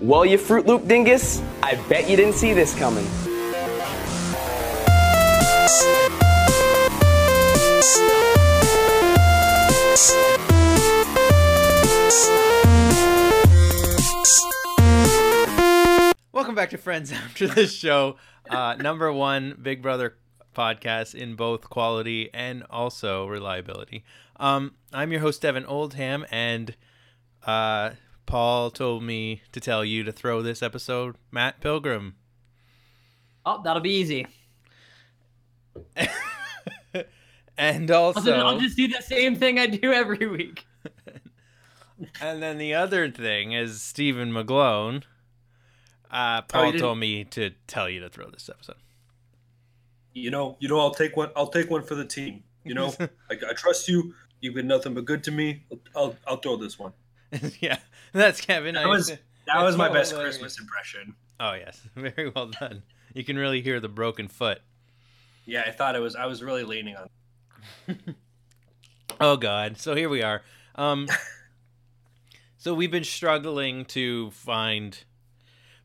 Well, you Fruit Loop dingus, I bet you didn't see this coming. Welcome back to Friends After the Show, uh, number one Big Brother podcast in both quality and also reliability. Um, I'm your host, Devin Oldham, and uh, Paul told me to tell you to throw this episode, Matt Pilgrim. Oh, that'll be easy. and I'll also, just, I'll just do the same thing I do every week. and then the other thing is Stephen McGlone. Uh, Oh, Paul you didn't- told me to tell you to throw this episode. You know, you know, I'll take one. I'll take one for the team. You know, I, I trust you. You've been nothing but good to me. I'll, I'll throw this one. yeah, that's Kevin. That I- was that That's was my best hilarious. Christmas impression. Oh yes, very well done. You can really hear the broken foot. Yeah, I thought it was. I was really leaning on. Oh god. So here we are. Um So we've been struggling to find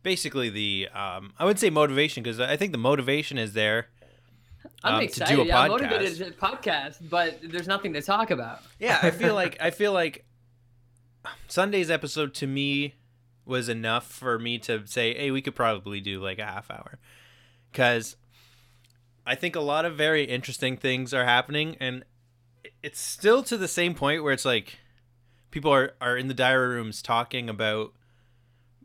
basically the um I would say motivation because I think the motivation is there. I'm um, to excited. do a yeah, I'm motivated to podcast, but there's nothing to talk about. Yeah, I feel like I feel like Sunday's episode to me was enough for me to say, "Hey, we could probably do like a half hour." Cuz I think a lot of very interesting things are happening and it's still to the same point where it's like people are are in the diary rooms talking about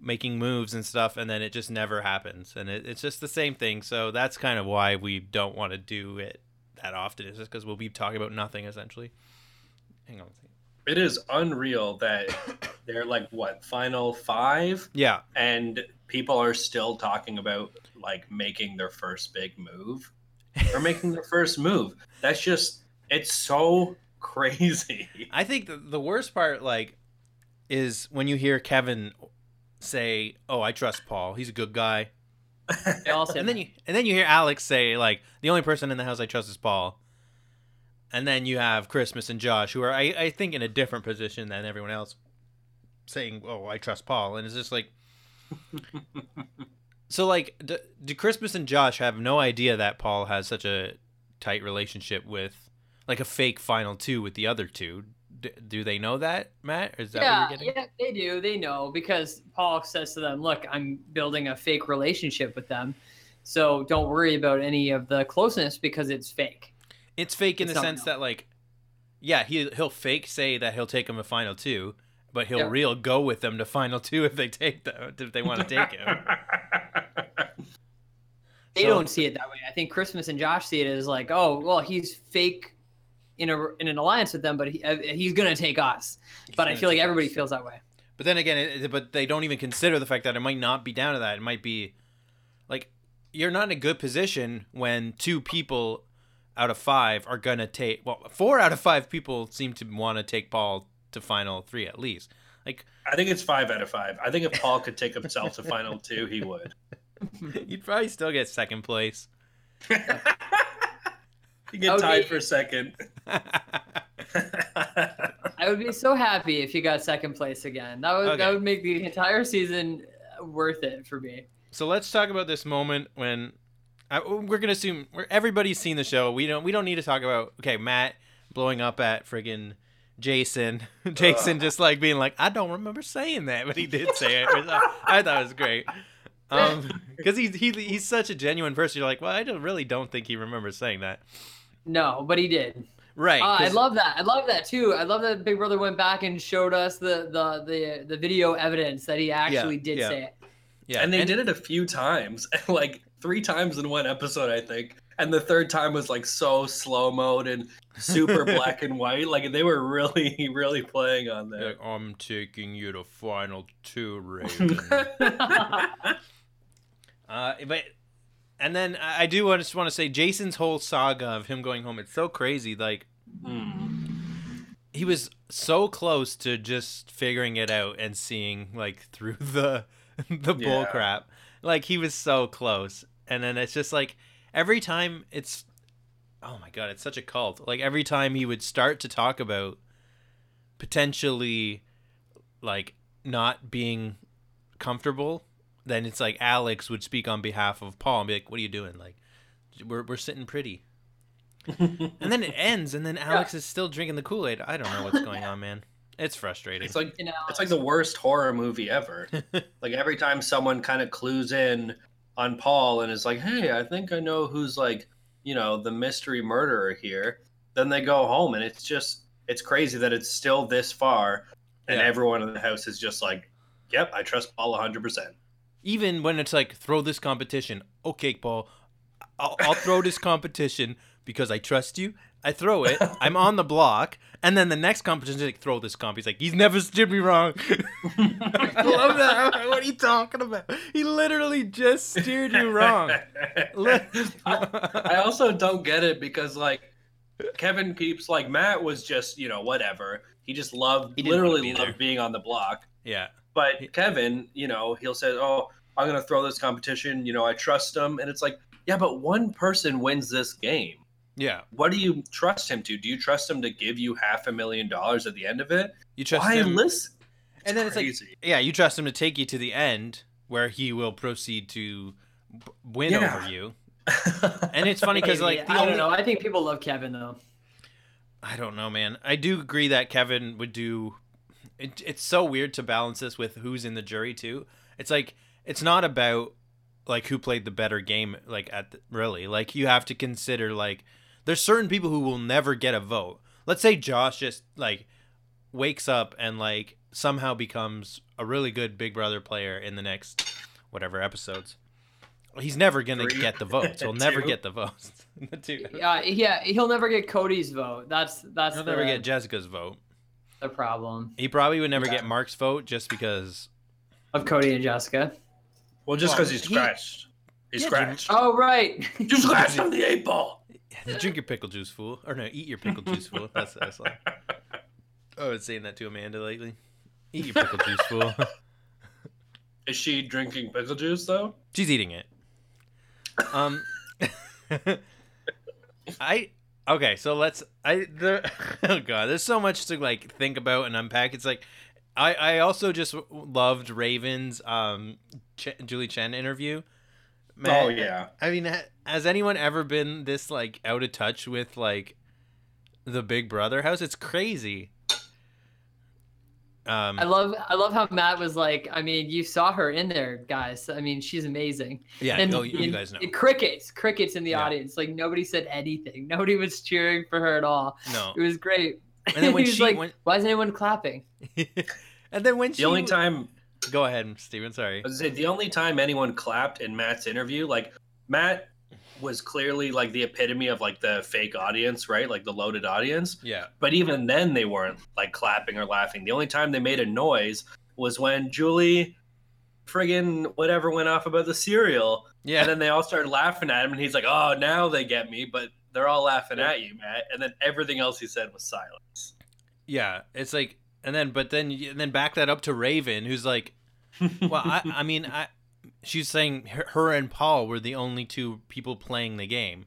making moves and stuff and then it just never happens and it, it's just the same thing so that's kind of why we don't want to do it that often is just because we'll be talking about nothing essentially hang on a second. It is unreal that they're like what final five, yeah. And people are still talking about like making their first big move. Or making their first move. That's just it's so crazy. i think the, the worst part like is when you hear kevin say oh i trust paul. He's a good guy. They all say and then you and then you hear alex say like the only person in the house i trust is paul and then you have christmas and josh who are i, I think in a different position than everyone else saying oh i trust paul and it's just like so like do, do christmas and josh have no idea that paul has such a tight relationship with like a fake final two with the other two D- do they know that matt is that yeah, what you're getting yeah, they do. They know because Paul says to them, "Look, I'm building a fake relationship with them, so don't worry about any of the closeness because it's fake." It's fake in It's the sense that like, yeah, he he'll fake say that he'll take him to final two, but he'll Yeah. real go with them to final two if they take them if they want to take him. They So- don't see it that way. I think Christmas and Josh see it as like, "Oh, well, he's fake." In, a, in an alliance with them, but he, uh, he's gonna take us. But I feel like everybody us. feels that way. But then again, it- but they don't even consider the fact that it might not be down to that. It might be like you're not in a good position when two people out of five are gonna take. Well, four out of five people seem to want to take Paul to final three at least. Like I think it's five out of five. I think if Paul could take himself to final two, he would. you'd probably still get second place. You get Okay. tied for second. I would be so happy if you got second place again. That would Okay. that would make the entire season worth it for me. So let's talk about this moment when I, we're gonna assume we're, everybody's seen the show. We don't we don't need to talk about okay Matt blowing up at friggin' Jason. Jason just like being like I don't remember saying that, but he did say it. I, I thought it was great. Um, because he's he, he's such a genuine person. You're like, well, I don't, really don't think he remembers saying that. No, but he did. Right. Uh, I 'cause- love that. I love that too. I love that Big Brother went back and showed us the the the, the video evidence that he actually did yeah. say it. yeah, and they did it a few times, like three times in one episode, I think. And the third time was like so slow mode and super black and white. Like they were really, really playing on You're that. like, I'm taking you to final two, Raven. Uh, but and then I I do want just want to say Jason's whole saga of him going home. It's so crazy. Like Hmm. he was so close to just figuring it out and seeing like through the the bull Yeah. crap. Like he was so close, and then it's just like every time it's oh my god, it's such a cult. Like every time he would start to talk about potentially like not being comfortable, then it's like Alex would speak on behalf of Paul and be like, "What are you doing? Like, we're we're sitting pretty." and then it ends, and then Alex is still drinking the Kool Aid. I don't know what's going on, man. It's frustrating. It's like You know, it's like the worst horror movie ever. like every time someone kind of clues in on Paul and is like, "Hey, I think I know who's like, you know, the mystery murderer here." Then they go home and it's just it's crazy that it's still this far and Yeah. everyone in the house is just like, "Yep, I trust Paul 100%." even when it's like throw this competition okay paul I'll, I'll throw this competition because i trust you i throw it i'm on the block and then the next competition is like throw this comp he's like he's never steered me wrong i love that what are you talking about he literally just steered you wrong Li- I also don't get it because like Kevin keeps like Matt was just, you know, whatever. He just loved He literally be loved being on the block. yeah But Kevin, you know, he'll say, "Oh, I'm going to throw this competition. You know, I trust him." And it's like, yeah, but one person wins this game. Yeah What do you trust him to? Do you trust him to give you half a million dollars at the end of it? you trust Why him listen? and then it's like yeah you trust him to take you to the end where he will proceed to b- win Yeah. over you and it's funny because like the I only don't know. I think people love Kevin though. I don't know, man. I do agree that Kevin would do. It, it's so weird to balance this with who's in the jury too. It's like it's not about like who played the better game. Like at the, really, like you have to consider like there's certain people who will never get a vote. Let's say Josh just like wakes up and like somehow becomes a really good Big Brother player in the next whatever episodes. He's never gonna Three. get the votes. He'll never get the votes. the two. Yeah, yeah. He'll never get Cody's vote. That's that's He'll the, never get Jessica's vote. the problem He probably would never Yeah. get Mark's vote just because. of Cody and Jessica. well, just Well, because he's he- scratched. He's Yeah, scratched. Oh right. You scratched on the eight ball. Drink your pickle juice, fool. Or no, eat your pickle juice, fool. That's that's like. I was saying that to Amanda lately. Eat your pickle juice, fool. Is she drinking pickle juice though? She's eating it. Um, I okay. So let's. I the oh god. There's so much to like think about and unpack. It's like. I, I also just loved Raven's um Ch- Julie Chen interview. Man, oh yeah. I mean, has anyone ever been this like out of touch with like the Big Brother house? It's crazy. Um, I love I love how Matt was like. I mean, you saw her in there, guys. I mean, she's amazing. yeah, and, oh, you, you and- guys know. and crickets, crickets in the Yeah. audience. Like nobody said anything. Nobody was cheering for her at all. No, It was great. And then when he was she like, went- "Why isn't anyone clapping?" and then when she The only time go ahead, Steven. Sorry. I was say, the only time anyone clapped in Matt's interview, like Matt was clearly like the epitome of like the fake audience, right? Like the loaded audience. Yeah, But even then, they weren't like clapping or laughing. The only time they made a noise was when Julie friggin' whatever went off about the cereal. yeah. And then they all started laughing at him, and he's like, oh, now they get me. But they're all laughing at you, Matt. And then everything else he said was silence. Yeah, it's like, and then, but then, and then back that up to Raven, who's like, well, I, I mean, I, she's saying her, her and Paul were the only two people playing the game,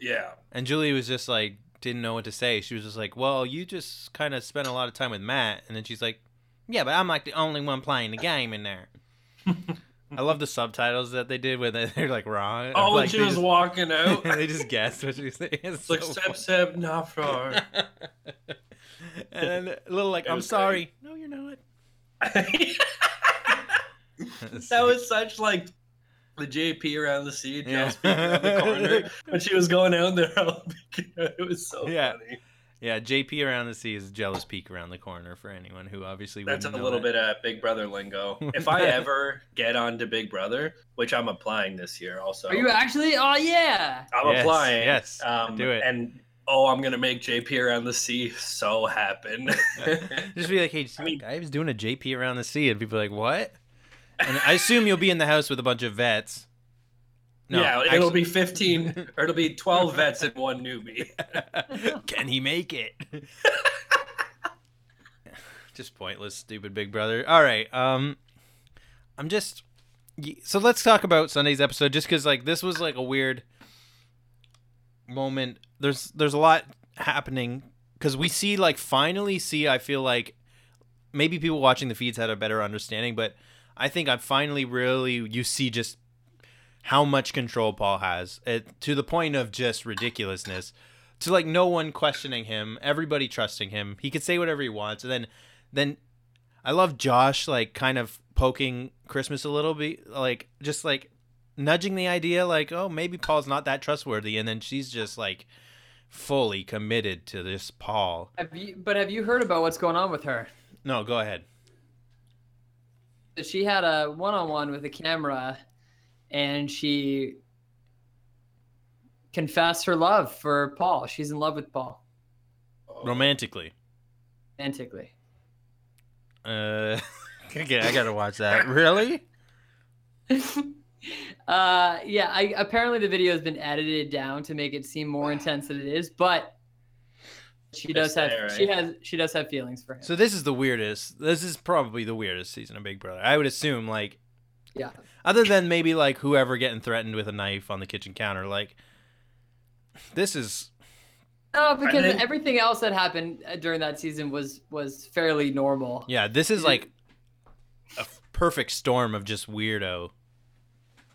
yeah. and Julie was just like, didn't know what to say. She was just like, well, you just kind of spent a lot of time with Matt, and then she's like, yeah, but I'm like the only one playing the game in there. I love the subtitles that they did with it. they're like wrong. Oh, like, she was just, walking out. And they just guessed what she was saying. It's It's like, so step, funny. step, not far. and then a little like, It I'm was sorry. No, you're not. that was such like the JP around the sea, Yeah. Jill speaking around the corner when she was going out there. all peeking out. It was so Yeah. funny. Yeah, JP around the sea is jealous peak around the corner for anyone who obviously That's a know little that. bit of Big Brother lingo. If I ever get onto Big Brother, which I'm applying this year, also, Are you actually? Oh yeah. I'm Yes, applying. yes, um, do it. And oh, I'm gonna make JP around the sea so happen. Just be like, hey, I mean- guy was doing a JP around the sea, and people are like, what? And I assume you'll be in the house with a bunch of vets. No, yeah, it'll be 15 or it'll be 12 vets and one newbie. Can he make it? just pointless, stupid Big Brother. All right, um, I'm just so let's talk about Sunday's episode, just because like this was like a weird moment. There's there's a lot happening because we see like finally see. I feel like maybe people watching the feeds had a better understanding, but I think I finally really you see just how much control Paul has it, to the point of just ridiculousness. To like no one questioning him, everybody trusting him. He could say whatever he wants, and then then I love Josh like kind of poking Christmas a little bit, like just like nudging the idea, like oh maybe Paul's not that trustworthy, and then she's just like fully committed to this Paul. Have you, but have you heard about what's going on with her? No, go ahead. She had a one-on-one with a camera, and she confessed her love for Paul. She's in love with Paul Romantically. romantically. Uh, okay, I gotta watch that. Really? uh, yeah. I apparently the video has been edited down to make it seem more intense than it is, but she does It's have there, she has she does have feelings for him. So this is the weirdest. This is probably the weirdest season of Big Brother. I would assume, like, yeah. other than maybe like whoever getting threatened with a knife on the kitchen counter, like, this is No, because think- everything else that happened uh, during that season was was fairly normal. yeah, this is like a f- perfect storm of just weirdo.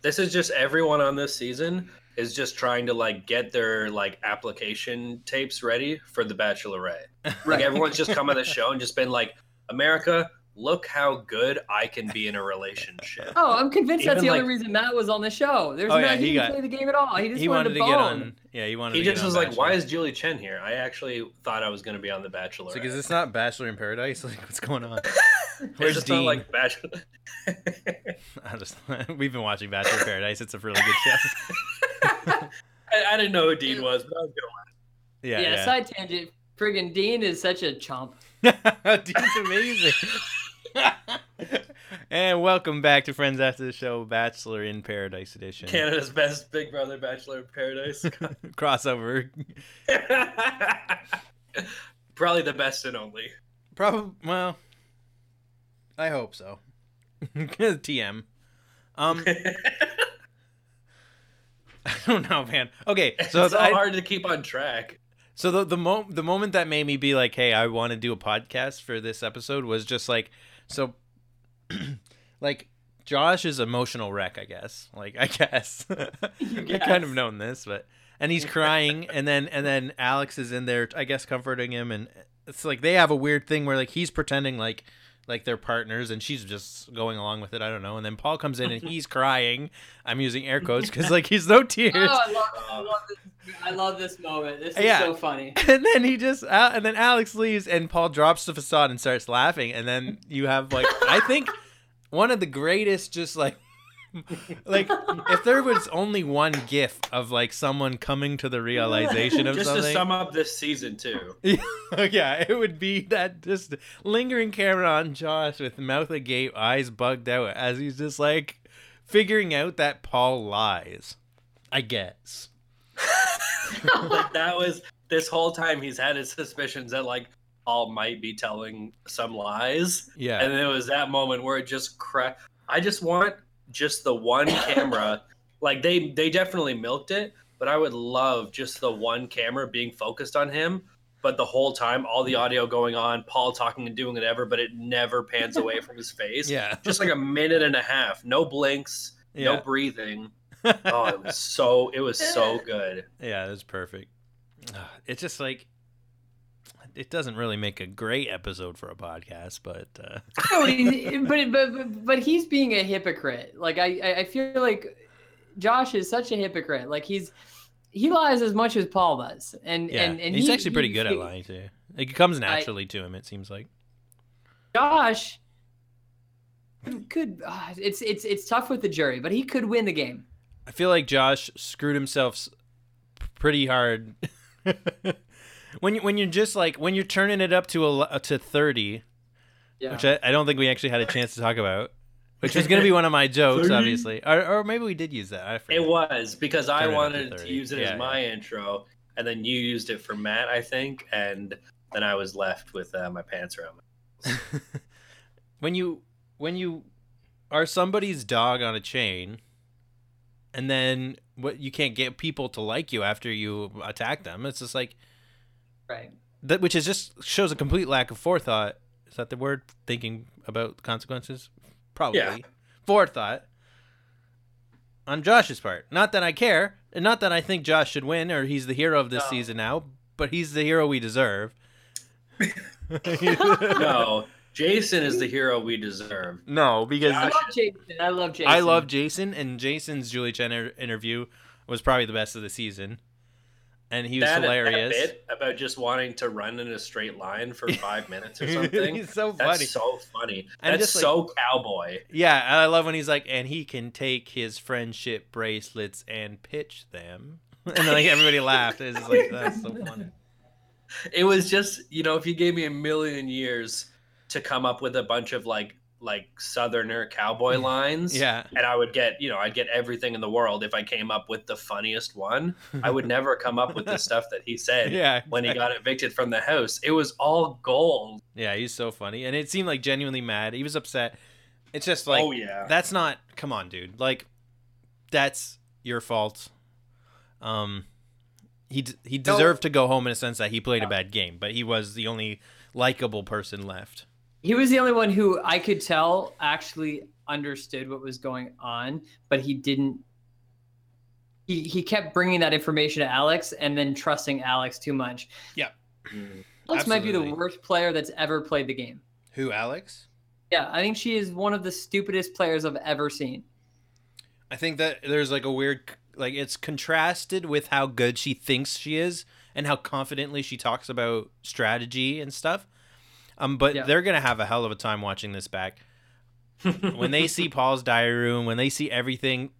This is just everyone on this season is just trying to like get their like application tapes ready for the Bachelorette. Like everyone's just come on the show and just been like, America, look how good I can be in a relationship. Oh, I'm convinced that's the like- only reason Matt was on the show. There's Oh, no, yeah, he, he didn't got- play the game at all. He just he wanted, wanted to to get bone. on. Yeah, he wanted. He to get just on was like, "Why is Julie Chen here?" I actually thought I was going to be on the Bachelor. Because it's like, is this not Bachelor in Paradise? Like, what's going on? It's Where's just Dean? not like Bachelor. I just, we've been watching Bachelor in Paradise. It's a really good show. I, I didn't know who Dean was, but I was gonna laugh. Yeah, Yeah, yeah. side tangent. Friggin' Dean is such a chump. Dean's amazing. and welcome back to Friends After the Show, Bachelor in Paradise edition. Canada's best Big Brother Bachelor in Paradise. Crossover. Probably the best and only. Probably. Well, I hope so. TM. Um, I don't know, man. Okay, so it's so I, hard to keep on track. So the the mo- the moment that made me be like, "Hey, I want to do a podcast for this episode," was just like, so, like Josh is emotional wreck, I guess. Like, I guess. I kind of known this, but and he's crying, and then and then Alex is in there, I guess, comforting him, and it's like they have a weird thing where like he's pretending like like they're partners and she's just going along with it i don't know and then paul comes in and he's crying. I'm using air quotes because like he's no tears Oh, I love, I love. I love this moment. This is Yeah. so funny. and then he just uh, and then Alex leaves and Paul drops the facade and starts laughing and then you have like I think one of the greatest just like like if there was only one gif of like someone coming to the realization of Just to sum up this season too. yeah it would be that just lingering camera on Josh with mouth agape eyes bugged out as he's just like figuring out that Paul lies I guess like that was this whole time he's had his suspicions that like Paul might be telling some lies. yeah And then it was that moment where it just cra- I just want just the one camera. like they they definitely milked it, but I would love just the one camera being focused on him. But the whole time, all the audio going on, Paul talking and doing whatever, but it never pans away from his face. yeah Just like a minute and a half, no blinks, Yeah. no breathing. Oh, it was so it was so good. Yeah, it was perfect. It's just like it doesn't really make a great episode for a podcast, but uh, No, but, but but but he's being a hypocrite. Like I I- I feel like Josh is such a hypocrite. Like he's he lies as much as Paul does, and yeah, and, and he's he- actually pretty he- good at lying too. It comes naturally to him. It seems like. Josh could uh, it's it's it's tough with the jury, but he could win the game. I feel like Josh screwed himself pretty hard. when you when you're just like when you're turning it up to a l- to thirty, Yeah. which I, I don't think we actually had a chance to talk about, which was going to be one of my jokes, 30? obviously, or, or maybe we did use that. I forget. It was because I Turn it up to wanted to use it Yeah, as my intro, and then you used it for Matt, I think, and then I was left with uh, my pants around. My- when you when you are somebody's dog on a chain and then what you can't get people to like you after you attack them it's just like right. that which is just shows a complete lack of forethought is that the word thinking about consequences probably Yeah. forethought on Josh's part. Not that I care, and not that I think Josh should win or he's the hero of this No. season now, but he's the hero we deserve. no, Jason is the hero we deserve. no, because I love Jason. I love Jason. I love Jason, and Jason's Julie Chen interview was probably the best of the season, and he was that, hilarious. That bit about just wanting to run in a straight line for five minutes or something. He's so funny. That's so funny. And That's just, like- so cowboy. Yeah, I love when he's like, and he can take his friendship bracelets and pitch them, and like everybody laughed. It's like that's so funny. It was just, you know, if you gave me a million years to come up with a bunch of like like southerner cowboy lines, Yeah, and I would get, you know, I'd get everything in the world if I came up with the funniest one. I would never come up with the stuff that he said yeah. when he got evicted from the house. It was all gold. Yeah, he's so funny, and it seemed like genuinely mad. He was upset. It's just like oh yeah. that's not. Come on, dude. Like that's your fault. Um, he d- he deserved to go home in a sense that he played a bad game, but he was the only likable person left. He was the only one who I could tell actually understood what was going on, but he didn't. He, he kept bringing that information to Alex and then trusting Alex too much. Yeah, mm-hmm. Alex might be the worst player that's ever played the game. Who, Alex? Yeah, I think she is one of the stupidest players I've ever seen. I think that there's like a weird like it's contrasted with how good she thinks she is and how confidently she talks about strategy and stuff. Um, but Yeah. they're gonna have a hell of a time watching this back. when they see Paul's diary room, when they see everything,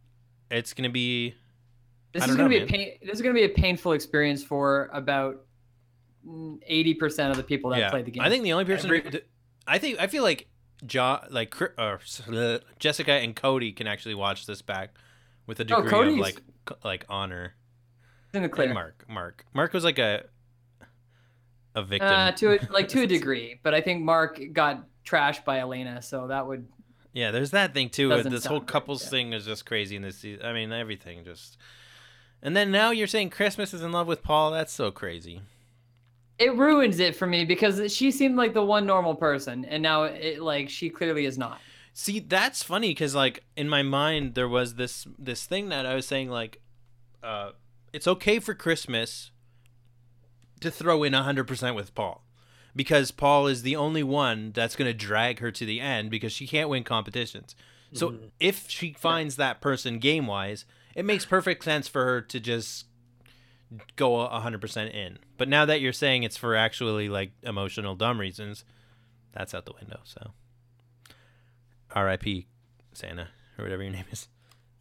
it's gonna be This is gonna know, be man. a pain. This is gonna be a painful experience for about eighty percent of the people that yeah. play the game. I think the only person, Every- I think I feel like jo- like uh, Jessica and Cody can actually watch this back with a Oh, degree of like like honor. In the And. Mark, Mark, Mark was like a a victim. Uh, to a, like to a degree, but I think Mark got trashed by Elena, so that would Yeah, there's that thing too. This whole couples yeah. thing is just crazy in this season. I mean, everything just. And then now you're saying Christmas is in love with Paul. That's so crazy. it ruins it for me because she seemed like the one normal person, and now it like she clearly is not. See, that's funny because like in my mind there was this this thing that I was saying like, uh, it's okay for Christmas to throw in hundred percent with Paul, because Paul is the only one that's gonna drag her to the end because she can't win competitions. So Mhm. if she finds that person game wise, it makes perfect sense for her to just go a hundred percent in. But now that you're saying it's for actually like emotional dumb reasons, that's out the window. So, R.I.P. Santa or whatever your name is.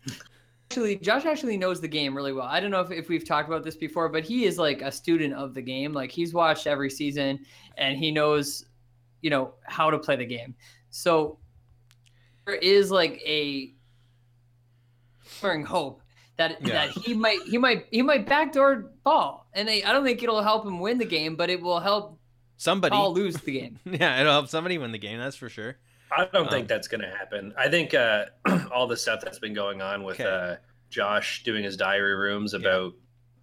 Actually, Josh actually knows the game really well. I don't know if, if we've talked about this before, but he is like a student of the game. Like he's watched every season and he knows, you know, how to play the game. So there is like a glimmering hope that Yeah. that he might he might he might backdoor Paul, and I, I don't think it'll help him win the game, but it will help Somebody, Paul lose the game. yeah, it'll help somebody win the game. That's for sure. I don't Um, think that's going to happen. I think uh, all the stuff that's been going on with Okay. uh, Josh doing his diary rooms about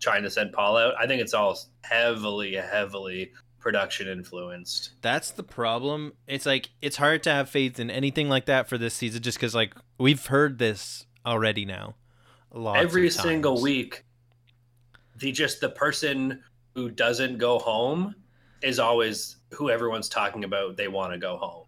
trying to send Paul out, I think it's all heavily, heavily production influenced. That's the problem. It's like it's hard to have faith in anything like that for this season, just because like we've heard this already now. Every of single week, the just the person who doesn't go home is always who everyone's talking about. They want to go home,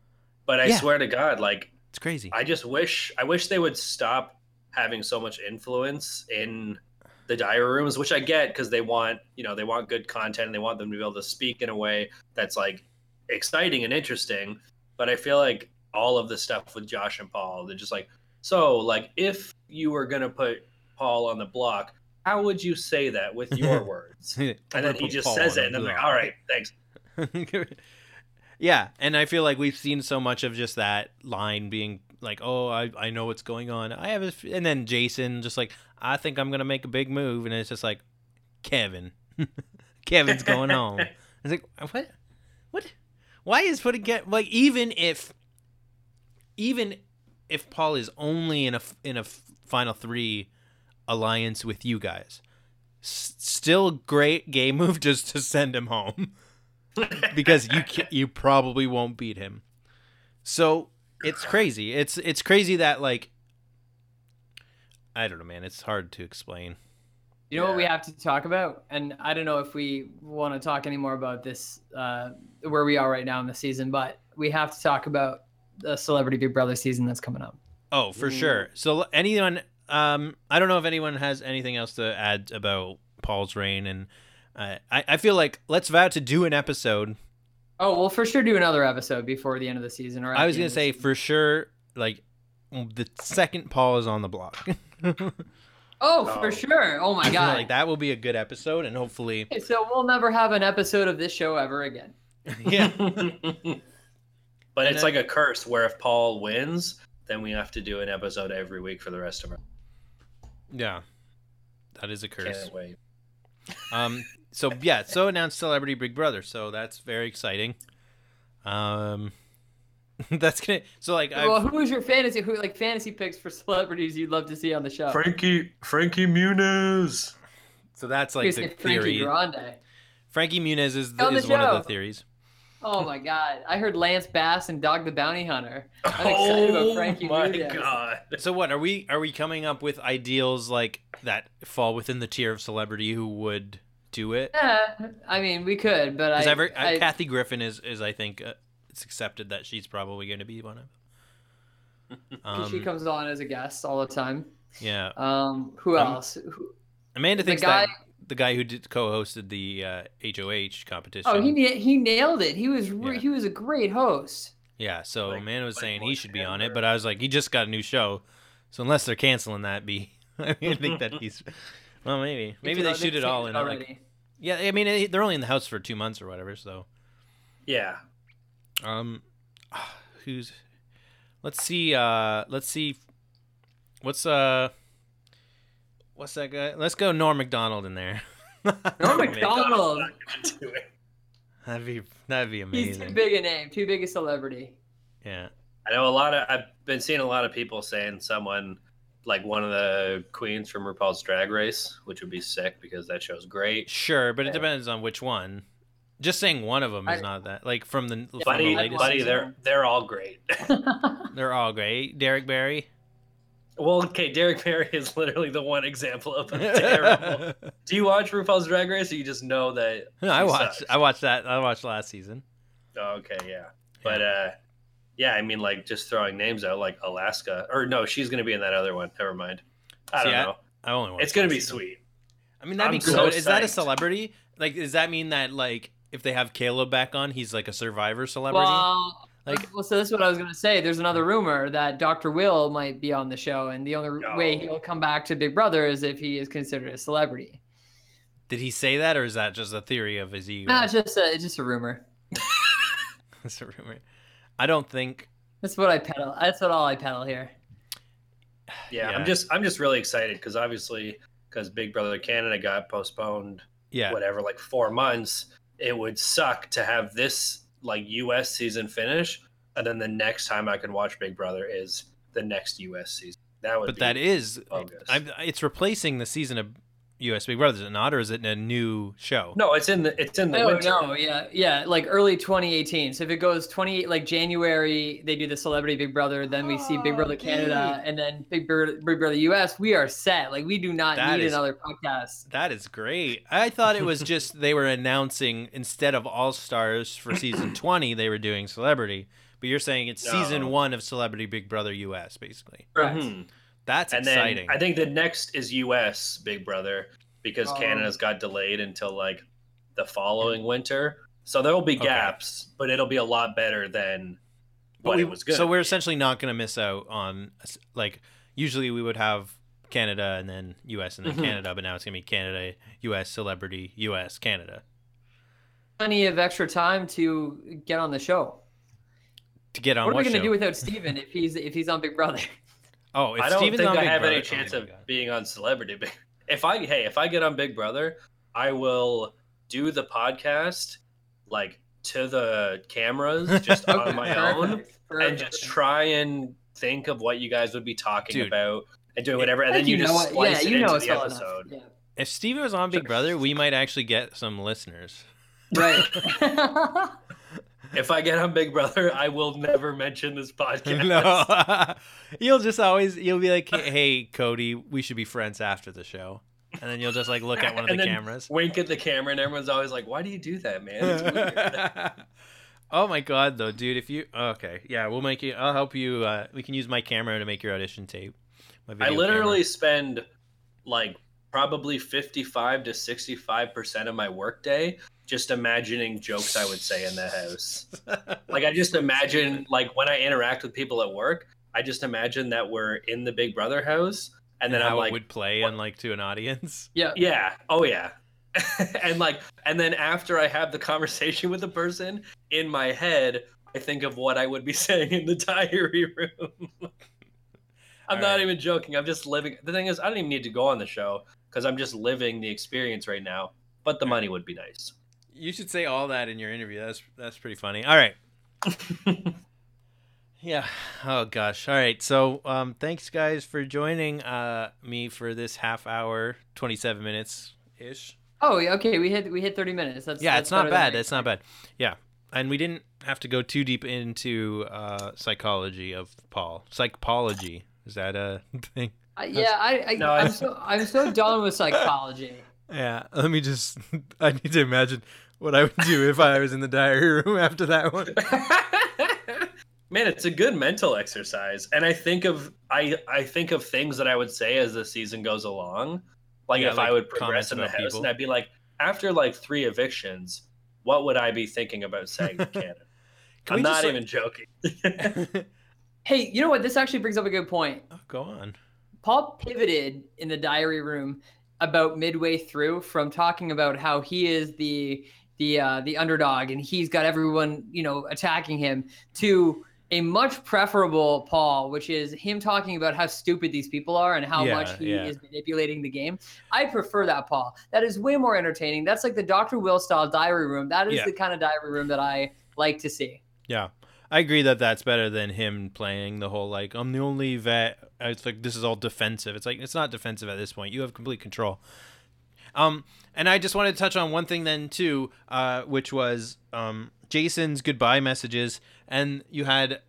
but I Yeah. swear to God, like It's crazy. I just wish I wish they would stop having so much influence in the diary rooms, which I get because they want you know they want good content and they want them to be able to speak in a way that's like exciting and interesting. But I feel like all of the stuff with Josh and Paul, they're just like so like if you were gonna put Paul on the block, how would you say that with your words? And then he just says it, and I'm like, all right, thanks. yeah, and I feel like we've seen so much of just that line being like, "Oh, I, I know what's going on." I have, a f-, and then Jason just like, "I think I'm gonna make a big move," and it's just like, Kevin, Kevin's going home. It's like, uh, what, what, why is putting get like even if, even if Paul is only in a in a final three alliance with you guys, s- still great game move just to send him home because you ca- you probably won't beat him. So it's crazy. It's it's crazy that like I don't know, man. It's hard to explain. You know what we have to talk about, and I don't know if we want to talk anymore about this, uh, where we are right now in the season, but we have to talk about the Celebrity Big Brother season that's coming up. Oh, for Mm. sure. So anyone, um, I don't know if anyone has anything else to add about Paul's reign, and I I feel like let's vow to do an episode. Oh, we'll for sure do another episode before the end of the season. Or I was gonna end of the say season. for sure, like the second Paul is on the block. Oh, for Oh. sure. Oh my I feel god. like that will be a good episode, and hopefully, Okay, so we'll never have an episode of this show ever again. yeah, but And it's then- like a curse where if Paul wins, then we have to do an episode every week for the rest of our. yeah, that is a curse. Can't wait. Um, so yeah, so announced Celebrity Big Brother, so that's very exciting. Um, that's gonna so like I've, well, who is your fantasy? Who like fantasy picks for celebrities you'd love to see on the show? Frankie Frankie Muniz. so that's like say the Frankie theory. Grande. Frankie Muniz is, the, On the is one of show. the theories. Oh my god! I heard Lance Bass and Dog the Bounty Hunter. I'm excited about Frankie oh my Muniz. god! So what are we are we coming up with ideals like that fall within the tier of celebrity who would do it? Yeah, I mean we could, but I, Because ever I, Kathy Griffin is is I think uh, it's accepted that she's probably going to be one of. them. 'cause she Um, comes on as a guest all the time. yeah, Um, who Um, else? Who, Amanda the thinks guy- that the guy who did co-hosted the uh, HOH competition. oh, he he nailed it. He was re- Yeah. he was a great host. Yeah, so Like- Amanda was like saying he should be on it, but I was like, he just got a new show, so unless they're canceling that, be I mean, I think that he's well, maybe maybe they shoot it all in. changed Like, already. Yeah, I mean they're only in the house for two months or whatever, so Yeah, um, who's let's see, uh, let's see, what's uh, what's that guy? Let's go Norm Macdonald in there. Norm Man, Macdonald. That'd be that'd be amazing. He's too big a name, too big a celebrity. Yeah. I know a lot of. I've been seeing a lot of people saying someone like one of the queens from RuPaul's Drag Race, which would be sick because that show's great. Sure, but it depends on which one. Just saying one of them is I- not that like from the, from Buddy, the latest. buddy, season. they're they're all great. They're all great. Derrick Barry. well, okay, Derrick Barry is literally the one example of a terrible. Do you watch RuPaul's Drag Race, or you just know that? No, I he watched. sucks? I watched that. I watched last season. Oh, okay, yeah, but uh, yeah, I mean, like just throwing names out, like Alaska, or no, she's gonna be in that other one. Never mind. I don't See, I- know. I only. Watched It's gonna be season. sweet. I mean, that'd be I'm cool. so is that a celebrity? Like, does that mean that like if they have Caleb back on, he's like a Survivor celebrity? well, Like- well, so this is what I was gonna say. There's another rumor that Dr. Will might be on the show, and the only way he'll come back to Big Brother is if he is considered a celebrity. Did he say that, or is that just a theory of his ego? Nah, it's just a, it's just a rumor. It's a rumor. I don't think. That's what I peddle. That's what all I peddle here. Yeah, Yeah. I'm just I'm just really excited because obviously because Big Brother Canada got postponed Yeah. whatever like four months, it would suck to have this like U.S. season finish, and then the next time I can watch Big Brother is the next U.S. season. That would But be that is. bogus. I'm, it's replacing the season of U.S. Big Brother, is it not, or is it a new show? no, it's in the it's in the Oh winter. no, yeah, yeah, like early 2018. So if it goes 20, like January, they do the Celebrity Big Brother, then we see Big Oh, Brother Canada, and then Big Brother, Big Brother US. We are set. Like we do not That need is- another podcast. That is great. I thought it was just they were announcing instead of All Stars for season 20, they were doing Celebrity. But you're saying it's season one of Celebrity Big Brother US, basically. Correct. Mhm. That's And exciting. then I think the next is U.S. Big Brother because Oh. Canada's got delayed until like the following winter. So there will be Okay. gaps, but it'll be a lot better than But what we- it was good. So we're essentially not going to miss out on like usually we would have Canada and then US and then Mhm. Canada, but now it's going to be Canada, US, Celebrity, US, Canada. Plenty of extra time to get on the show. To get on what are we gonna do without Steven if he's if he's on Big Brother? oh, if I don't Steven's think on I Big have any chance oh of being on Celebrity. If I hey, if I get on Big Brother, I will do the podcast like to the cameras just on my own and just try and think of what you guys would be talking Dude. about and doing whatever, and then think you, know just it. splice yeah, it you know into us the well episode. Yeah. If Stevie was on Big Brother, we might actually get some listeners. Right. if I get on Big Brother, I will never mention this podcast. no, you'll just always you'll be like, "Hey, Cody, we should be friends after the show," and then you'll just like look at one of the cameras. Wink at the camera, and everyone's always like, "Why do you do that, man?" It's weird. oh my god, though, dude! If you okay, yeah, we'll make you. I'll help you. Uh, we can use my camera to make your audition tape. My I literally camera. spend like probably 55 to 65 percent of my workday just imagining jokes I would say in the house. like I just imagine like when I interact with people at work, I just imagine that we're in the Big Brother house, and then how I'm like, it would play what- and like to an audience. Yeah. yeah, oh yeah. and like and then after I have the conversation with the person in my head, I think of what I would be saying in the diary room. I'm All not right. even joking. I'm just living. The thing is, I don't even need to go on the show because I'm just living the experience right now. But the money would be nice. You should say all that in your interview. That's that's pretty funny. All right. Yeah. Oh gosh. All right. So, um, thanks guys for joining uh me for this half hour, twenty seven minutes ish. Oh, yeah, okay. We hit we hit 30 minutes. That's Yeah, that's it's not bad. I It's not bad. Yeah, and we didn't have to go too deep into uh psychology of Paul. Psychology is that a thing? I, yeah, I, I No, I'm so I'm so done with psychology. Yeah. Let me just. I need to imagine what I would do if I was in the diary room after that one. Man, it's a good mental exercise, and I think of I I think of things that I would say as the season goes along. Like Yeah, if like I would comments progress in the house, people. and I'd be like, after like three evictions, what would I be thinking about saying to Canada? Can I'm not like- even joking. Hey, you know what? This actually brings up a good point. Oh, go on. Paul pivoted in the diary room about midway through from talking about how he is the the uh, the underdog and he's got everyone you know attacking him to a much preferable Paul, which is him talking about how stupid these people are and how Yeah, much he yeah. is manipulating the game. I prefer that Paul. That is way more entertaining. That's like the Doctor Will style diary room. That is Yeah. the kind of diary room that I like to see. Yeah, I agree that that's better than him playing the whole like I'm the only vet. It's like this is all defensive. It's like it's not defensive at this point. You have complete control. Um, and I just wanted to touch on one thing then too, uh, which was um Jason's goodbye messages, and you had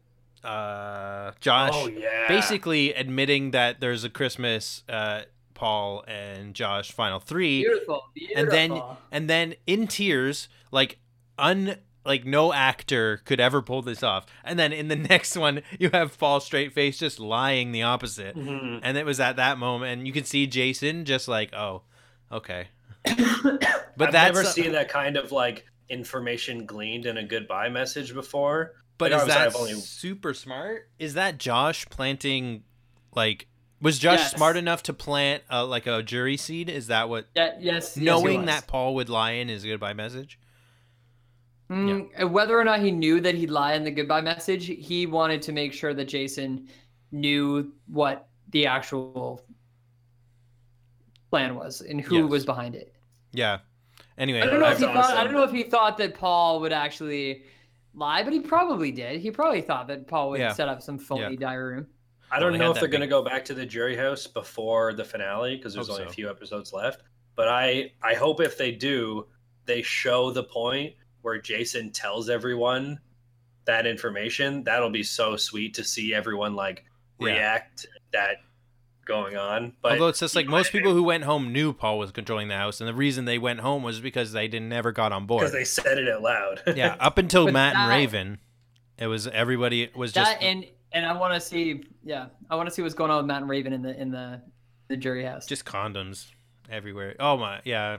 uh Josh oh yeah. basically admitting that there's a Christmas uh Paul and Josh final three Beautiful, beautiful. and then and then in tears like un like no actor could ever pull this off and then in the next one you have paul straight face just lying the opposite Mhm. and it was at that moment and you could see jason just like oh okay but I've that's never seen that kind of like information gleaned in a goodbye message before. but like, is obviously that only- super smart is that josh planting like was josh Yes. smart enough to plant uh, like a jury seed is that what Yeah, yes, yes, knowing was. that paul would lie in his goodbye message Mm, uh, Whether or not he knew that he'd lie in the goodbye message, he wanted to make sure that Jason knew what the actual plan was and who Yes. was behind it. yeah anyway I don't know if That's he thought. I don't know if he thought that Paul would actually lie, but he probably did. He probably thought that Paul would Yeah. set up some phony Yeah. diary room. I don't they know if they're going to go back to the jury house before the finale because there's Hope only so. a few episodes left. But I I hope if they do, they show the point where Jason tells everyone that information. That'll be so sweet to see everyone like Yeah. react to that going on. But Although it's just like most people who went home knew Paul was controlling the house, and the reason they went home was because they didn't never got on board. because they said it out loud. yeah, up until But Matt and Raven, it was everybody was just That and and I want to see. Yeah, I want to see what's going on with Matt and Raven in the in the the jury house. just condoms everywhere. Oh my, yeah.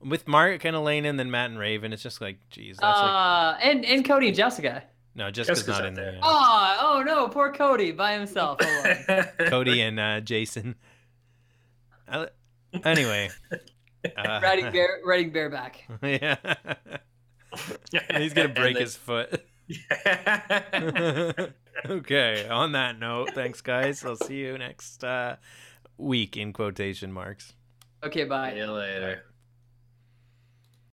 With Mark and Elaine and then Matt and Raven, it's just like, geez, that's like uh, and and Cody and Jessica. No, Jessica's Jessica's not in there. there. Oh, oh no, poor Cody by himself. Cody and uh, Jason. I- anyway, uh, riding bear, riding bareback. yeah, he's gonna break his foot. okay, on that note, thanks guys. I'll see you next uh, week in quotation marks. Okay, bye. See you later.